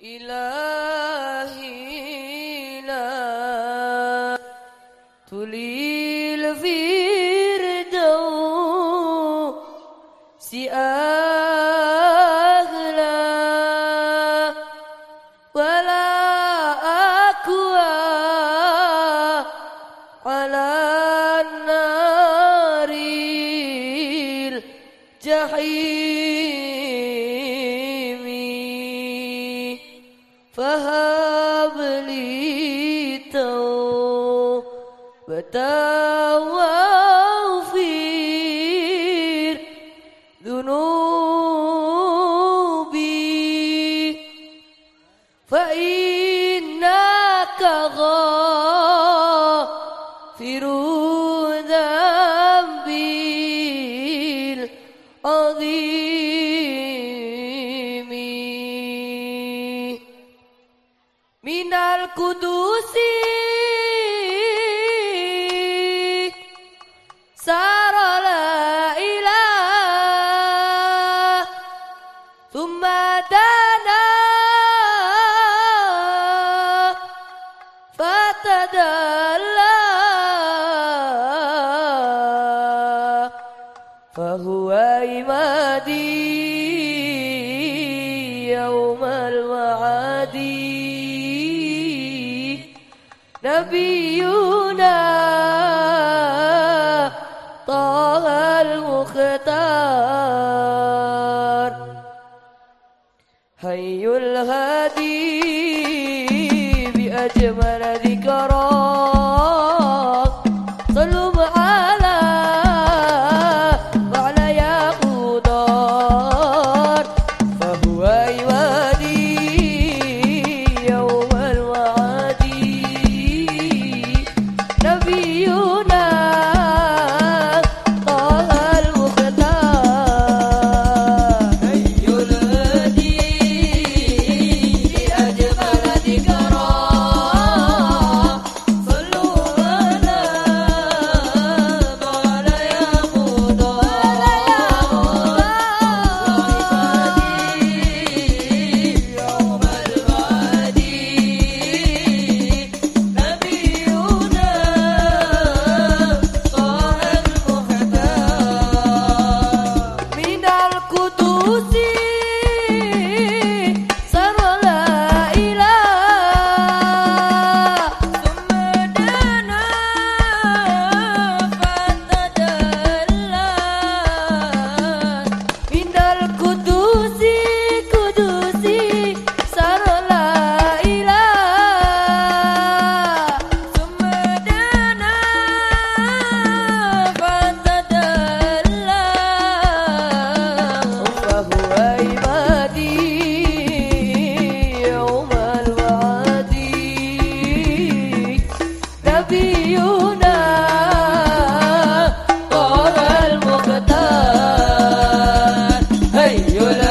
ilahi la tulil firdau si agla wala aku ala naril jahil واغفر ذنوبي. فإنك غافر ذنبي العظيم. من القدوس ثم دانا فتدلى فهو عمادي يوم المعادي نبينا You're